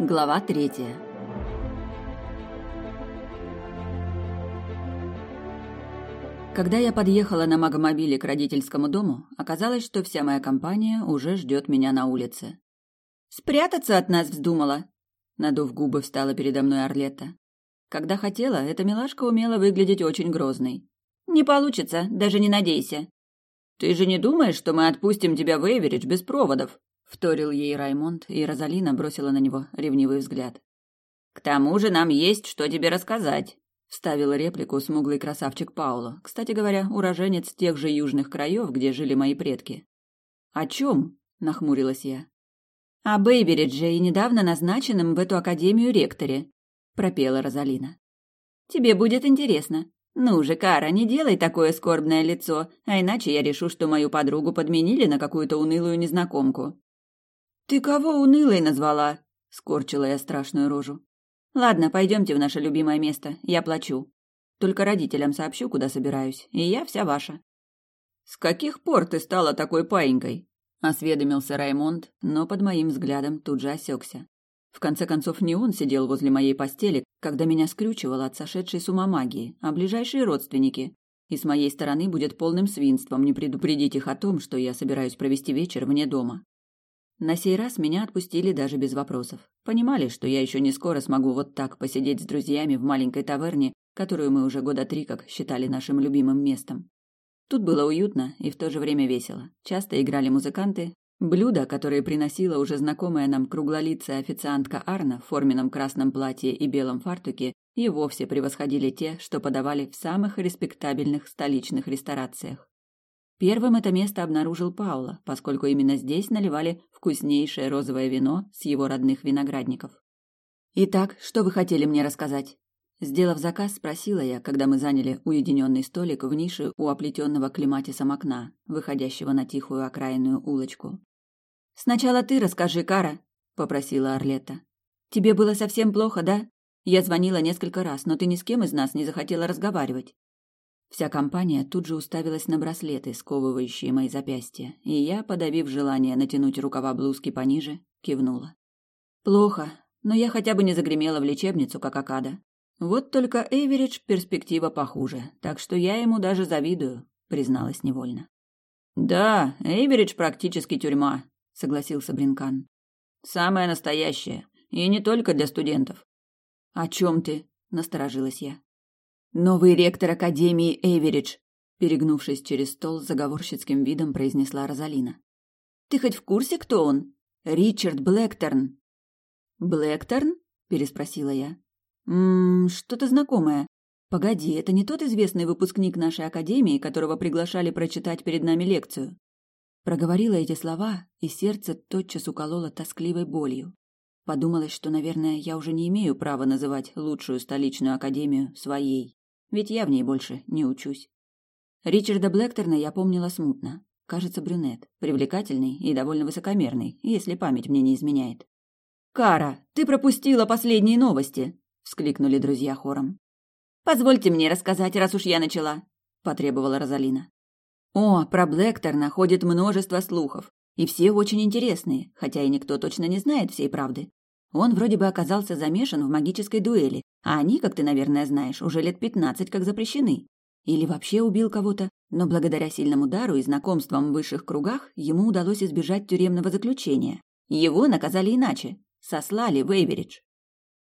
Глава третья. Когда я подъехала на магомобиле к родительскому дому, оказалось, что вся моя компания уже ждет меня на улице. «Спрятаться от нас вздумала!» Надув губы, встала передо мной Орлетта. Когда хотела, эта милашка умела выглядеть очень грозной. «Не получится, даже не надейся!» «Ты же не думаешь, что мы отпустим тебя в Эверидж без проводов?» Вторил ей Раймонд, и Розалина бросила на него ревнивый взгляд. «К тому же нам есть что тебе рассказать», — вставил реплику смуглый красавчик Пауло, кстати говоря, уроженец тех же южных краев, где жили мои предки. «О чем?» — нахмурилась я. «О Бейберидже и недавно назначенном в эту академию ректоре», — пропела Розалина. «Тебе будет интересно. Ну же, Кара, не делай такое скорбное лицо, а иначе я решу, что мою подругу подменили на какую-то унылую незнакомку». «Ты кого унылой назвала?» — скорчила я страшную рожу. «Ладно, пойдемте в наше любимое место, я плачу. Только родителям сообщу, куда собираюсь, и я вся ваша». «С каких пор ты стала такой паинькой?» — осведомился Раймонд, но под моим взглядом тут же осекся. В конце концов, не он сидел возле моей постели, когда меня скрючивало от сошедшей с ума магии, а ближайшие родственники. И с моей стороны будет полным свинством не предупредить их о том, что я собираюсь провести вечер вне дома. На сей раз меня отпустили даже без вопросов. Понимали, что я еще не скоро смогу вот так посидеть с друзьями в маленькой таверне, которую мы уже года три как считали нашим любимым местом. Тут было уютно и в то же время весело. Часто играли музыканты. Блюда, которые приносила уже знакомая нам круглолицая официантка Арна в форменном красном платье и белом фартуке, и вовсе превосходили те, что подавали в самых респектабельных столичных ресторациях. Первым это место обнаружил Паула, поскольку именно здесь наливали вкуснейшее розовое вино с его родных виноградников. «Итак, что вы хотели мне рассказать?» Сделав заказ, спросила я, когда мы заняли уединенный столик в нише у оплетенного клематисом окна, выходящего на тихую окраинную улочку. «Сначала ты расскажи, Кара», — попросила Орлетта. «Тебе было совсем плохо, да? Я звонила несколько раз, но ты ни с кем из нас не захотела разговаривать. Вся компания тут же уставилась на браслеты, сковывающие мои запястья, и я, подавив желание натянуть рукава блузки пониже, кивнула. Плохо, но я хотя бы не загремела в лечебницу, как Акада. Вот только Эйверидж перспектива похуже, так что я ему даже завидую, призналась невольно. Да, Эйверидж практически тюрьма, согласился Бринкан. Самая настоящая, и не только для студентов. О чем ты? насторожилась я. Новый ректор Академии Эверидж, перегнувшись через стол заговорщицким видом, произнесла Розалина. Ты хоть в курсе, кто он? Ричард Блэкторн. Блэкторн? переспросила я. Мм, что-то знакомое. Погоди, это не тот известный выпускник нашей академии, которого приглашали прочитать перед нами лекцию. Проговорила эти слова, и сердце тотчас укололо тоскливой болью. Подумалось, что, наверное, я уже не имею права называть лучшую столичную академию своей ведь я в ней больше не учусь. Ричарда Блэкторна я помнила смутно. Кажется, брюнет, привлекательный и довольно высокомерный, если память мне не изменяет. «Кара, ты пропустила последние новости!» — вскликнули друзья хором. «Позвольте мне рассказать, раз уж я начала», — потребовала Розалина. «О, про Блэкторна ходит множество слухов, и все очень интересные, хотя и никто точно не знает всей правды. Он вроде бы оказался замешан в магической дуэли, а они, как ты, наверное, знаешь, уже лет пятнадцать как запрещены. Или вообще убил кого-то, но благодаря сильному дару и знакомствам в высших кругах ему удалось избежать тюремного заключения. Его наказали иначе. Сослали в Эйверидж.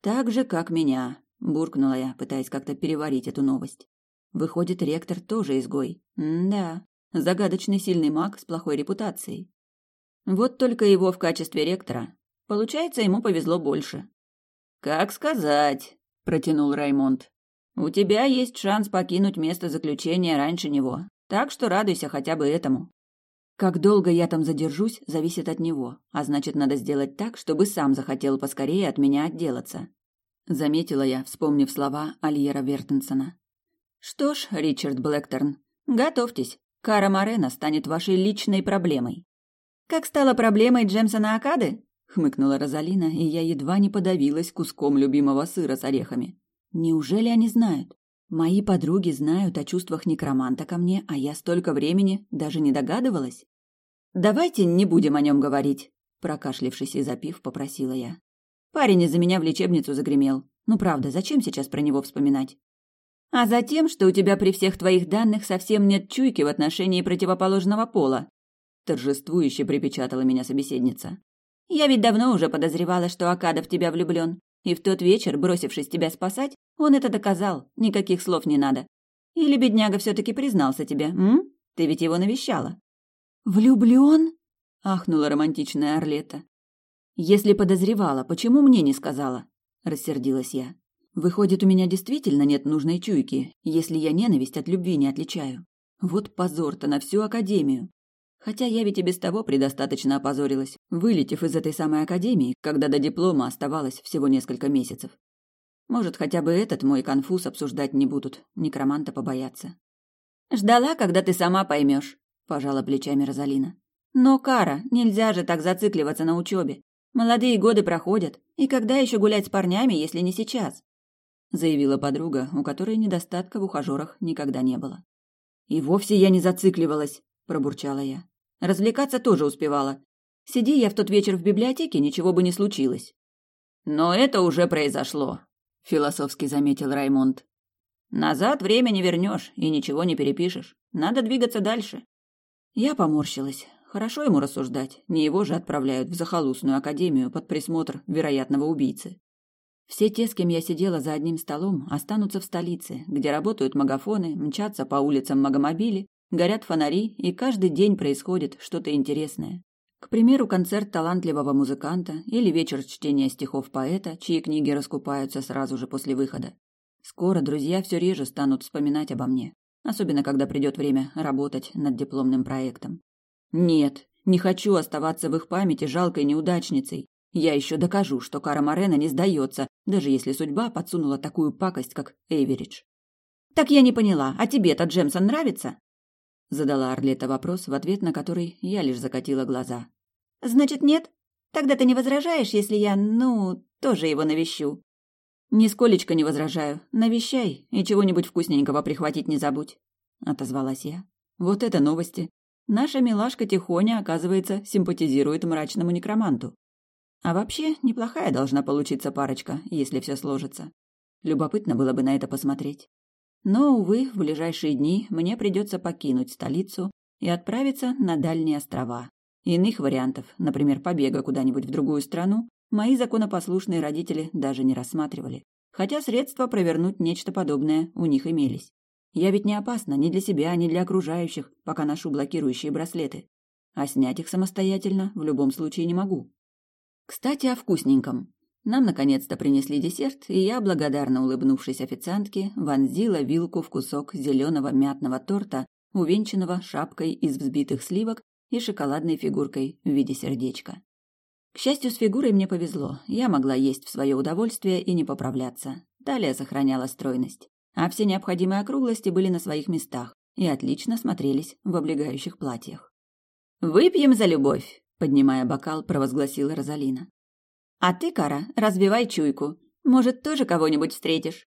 «Так же, как меня», — буркнула я, пытаясь как-то переварить эту новость. Выходит, ректор тоже изгой. М-да, загадочный сильный маг с плохой репутацией. Вот только его в качестве ректора Получается, ему повезло больше. Как сказать, протянул Раймонд. У тебя есть шанс покинуть место заключения раньше него, так что радуйся хотя бы этому. Как долго я там задержусь, зависит от него, а значит, надо сделать так, чтобы сам захотел поскорее от меня отделаться. Заметила я, вспомнив слова Альера Вертенсона. Что ж, Ричард Блэкторн, готовьтесь. Кара Морена станет вашей личной проблемой. Как стала проблемой Джемсона Акады? Хмыкнула Розалина, и я едва не подавилась куском любимого сыра с орехами. Неужели они знают? Мои подруги знают о чувствах некроманта ко мне, а я столько времени даже не догадывалась. Давайте не будем о нем говорить, прокашлившись и запив, попросила я. Парень из-за меня в лечебницу загремел. Ну правда, зачем сейчас про него вспоминать? А затем, что у тебя при всех твоих данных совсем нет чуйки в отношении противоположного пола, торжествующе припечатала меня собеседница. Я ведь давно уже подозревала, что Акадов в тебя влюблен. И в тот вечер, бросившись тебя спасать, он это доказал. Никаких слов не надо. Или бедняга все-таки признался тебе, м? Ты ведь его навещала. Влюблен? ахнула романтичная Орлета. Если подозревала, почему мне не сказала? рассердилась я. Выходит, у меня действительно нет нужной чуйки, если я ненависть от любви не отличаю. Вот позор-то на всю академию. Хотя я ведь и без того предостаточно опозорилась, вылетев из этой самой академии, когда до диплома оставалось всего несколько месяцев. Может, хотя бы этот мой конфуз обсуждать не будут, некроманта побояться. «Ждала, когда ты сама поймешь», – пожала плечами Розалина. «Но, Кара, нельзя же так зацикливаться на учебе. Молодые годы проходят, и когда еще гулять с парнями, если не сейчас?» заявила подруга, у которой недостатка в ухажерах никогда не было. «И вовсе я не зацикливалась», – пробурчала я. Развлекаться тоже успевала. Сиди я в тот вечер в библиотеке, ничего бы не случилось. Но это уже произошло, философски заметил Раймонд. Назад время не вернешь и ничего не перепишешь. Надо двигаться дальше. Я поморщилась. Хорошо ему рассуждать, не его же отправляют в захолустную академию под присмотр вероятного убийцы. Все те, с кем я сидела за одним столом, останутся в столице, где работают магафоны, мчатся по улицам магомобили Горят фонари, и каждый день происходит что-то интересное. К примеру, концерт талантливого музыканта или вечер чтения стихов поэта, чьи книги раскупаются сразу же после выхода. Скоро друзья все реже станут вспоминать обо мне, особенно когда придет время работать над дипломным проектом. Нет, не хочу оставаться в их памяти жалкой неудачницей. Я еще докажу, что Кара Морена не сдается, даже если судьба подсунула такую пакость, как Эйверидж. «Так я не поняла, а тебе-то Джемсон нравится?» Задала Арлета вопрос, в ответ на который я лишь закатила глаза. «Значит, нет? Тогда ты не возражаешь, если я, ну, тоже его навещу?» «Нисколечко не возражаю. Навещай и чего-нибудь вкусненького прихватить не забудь», — отозвалась я. «Вот это новости. Наша милашка Тихоня, оказывается, симпатизирует мрачному некроманту. А вообще, неплохая должна получиться парочка, если все сложится. Любопытно было бы на это посмотреть. Но, увы, в ближайшие дни мне придется покинуть столицу и отправиться на дальние острова. Иных вариантов, например, побега куда-нибудь в другую страну, мои законопослушные родители даже не рассматривали. Хотя средства провернуть нечто подобное у них имелись. Я ведь не опасна ни для себя, ни для окружающих, пока ношу блокирующие браслеты. А снять их самостоятельно в любом случае не могу. Кстати, о вкусненьком. Нам наконец-то принесли десерт, и я, благодарно улыбнувшись официантке, вонзила вилку в кусок зеленого мятного торта, увенчанного шапкой из взбитых сливок и шоколадной фигуркой в виде сердечка. К счастью, с фигурой мне повезло. Я могла есть в свое удовольствие и не поправляться. Талия сохраняла стройность. А все необходимые округлости были на своих местах и отлично смотрелись в облегающих платьях. «Выпьем за любовь!» — поднимая бокал, провозгласила Розалина. А ты, Кара, разбивай чуйку. Может, тоже кого-нибудь встретишь?»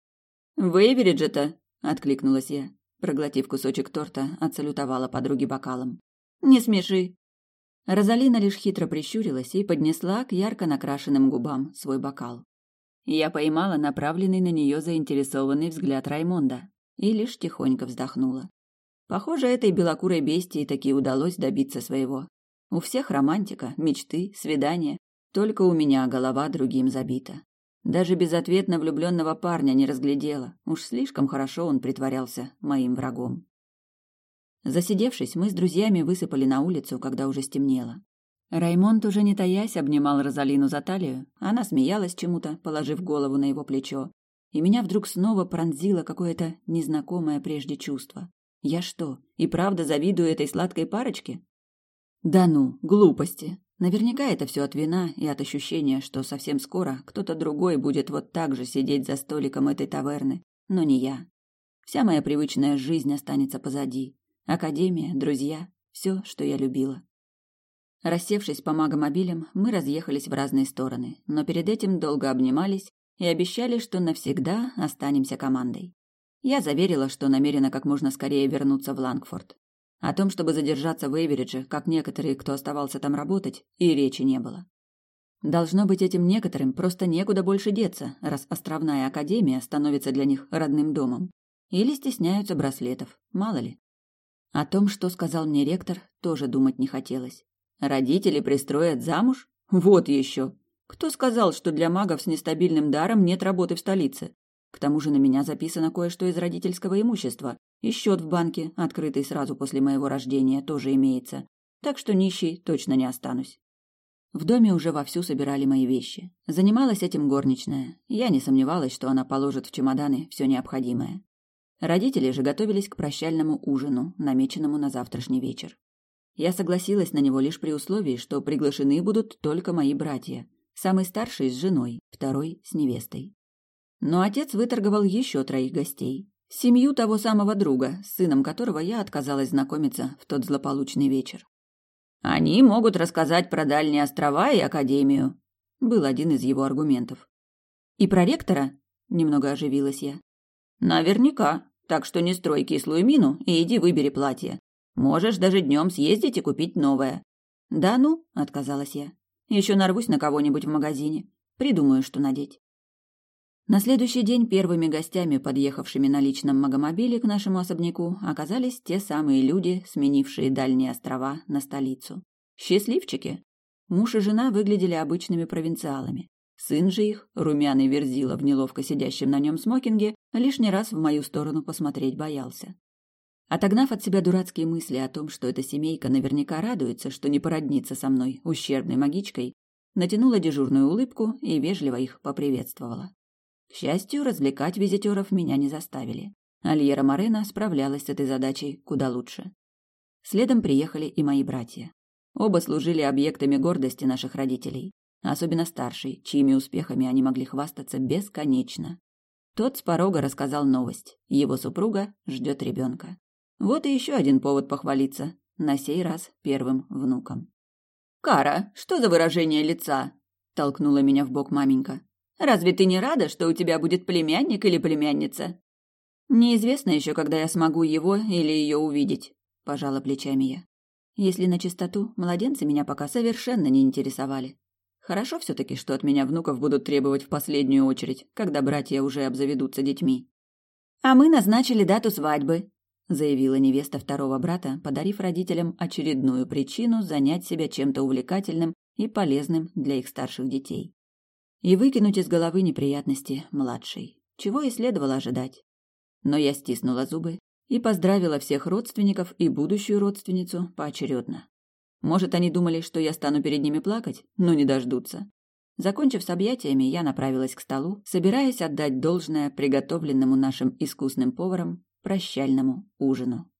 «В Эверидже-то!» — откликнулась я. Проглотив кусочек торта, отсалютовала подруге бокалом. «Не смеши!» Розалина лишь хитро прищурилась и поднесла к ярко накрашенным губам свой бокал. Я поймала направленный на нее заинтересованный взгляд Раймонда и лишь тихонько вздохнула. Похоже, этой белокурой бестии таки удалось добиться своего. У всех романтика, мечты, свидания, только у меня голова другим забита. Даже безответно влюбленного парня не разглядела. Уж слишком хорошо он притворялся моим врагом. Засидевшись, мы с друзьями высыпали на улицу, когда уже стемнело. Раймонд, уже не таясь, обнимал Розалину за талию. Она смеялась чему-то, положив голову на его плечо. И меня вдруг снова пронзило какое-то незнакомое прежде чувство. Я что, и правда завидую этой сладкой парочке? Да ну, глупости. Наверняка это все от вина и от ощущения, что совсем скоро кто-то другой будет вот так же сидеть за столиком этой таверны, но не я. Вся моя привычная жизнь останется позади. Академия, друзья, все, что я любила. Рассевшись по магомобилям, мы разъехались в разные стороны, но перед этим долго обнимались и обещали, что навсегда останемся командой. Я заверила, что намерена как можно скорее вернуться в Лангфорд. О том, чтобы задержаться в Эйверидже, как некоторые, кто оставался там работать, и речи не было. Должно быть, этим некоторым просто некуда больше деться, раз островная академия становится для них родным домом. Или стесняются браслетов, мало ли. О том, что сказал мне ректор, тоже думать не хотелось. Родители пристроят замуж? Вот еще. Кто сказал, что для магов с нестабильным даром нет работы в столице? К тому же на меня записано кое-что из родительского имущества, и счет в банке, открытый сразу после моего рождения, тоже имеется. Так что нищей точно не останусь. В доме уже вовсю собирали мои вещи. Занималась этим горничная. Я не сомневалась, что она положит в чемоданы все необходимое. Родители же готовились к прощальному ужину, намеченному на завтрашний вечер. Я согласилась на него лишь при условии, что приглашены будут только мои братья. Самый старший с женой, второй с невестой. Но отец выторговал еще троих гостей. Семью того самого друга, с сыном которого я отказалась знакомиться в тот злополучный вечер. Они могут рассказать про дальние острова и академию, был один из его аргументов. И про ректора? Немного оживилась я. Наверняка. Так что не строй кислую мину и иди выбери платье. Можешь даже днем съездить и купить новое. Да ну, отказалась я. Еще нарвусь на кого-нибудь в магазине. Придумаю, что надеть. На следующий день первыми гостями, подъехавшими на личном магомобиле к нашему особняку, оказались те самые люди, сменившие дальние острова на столицу. Счастливчики! Муж и жена выглядели обычными провинциалами. Сын же их, румяный верзила в неловко сидящем на нем смокинге, лишний раз в мою сторону посмотреть боялся. Отогнав от себя дурацкие мысли о том, что эта семейка наверняка радуется, что не породнится со мной, ущербной магичкой, натянула дежурную улыбку и вежливо их поприветствовала. К счастью, развлекать визитеров меня не заставили. Альера Морена справлялась с этой задачей куда лучше. Следом приехали и мои братья. Оба служили объектами гордости наших родителей, особенно старший, чьими успехами они могли хвастаться бесконечно. Тот с порога рассказал новость. Его супруга ждет ребенка. Вот и еще один повод похвалиться, на сей раз первым внуком. «Кара, что за выражение лица?» – толкнула меня в бок маменька. Разве ты не рада, что у тебя будет племянник или племянница? Неизвестно еще, когда я смогу его или ее увидеть, пожала плечами я. Если на чистоту, младенцы меня пока совершенно не интересовали. Хорошо все-таки, что от меня внуков будут требовать в последнюю очередь, когда братья уже обзаведутся детьми. А мы назначили дату свадьбы, заявила невеста второго брата, подарив родителям очередную причину занять себя чем-то увлекательным и полезным для их старших детей и выкинуть из головы неприятности младшей, чего и следовало ожидать. Но я стиснула зубы и поздравила всех родственников и будущую родственницу поочередно. Может, они думали, что я стану перед ними плакать, но не дождутся. Закончив с объятиями, я направилась к столу, собираясь отдать должное приготовленному нашим искусным поварам прощальному ужину.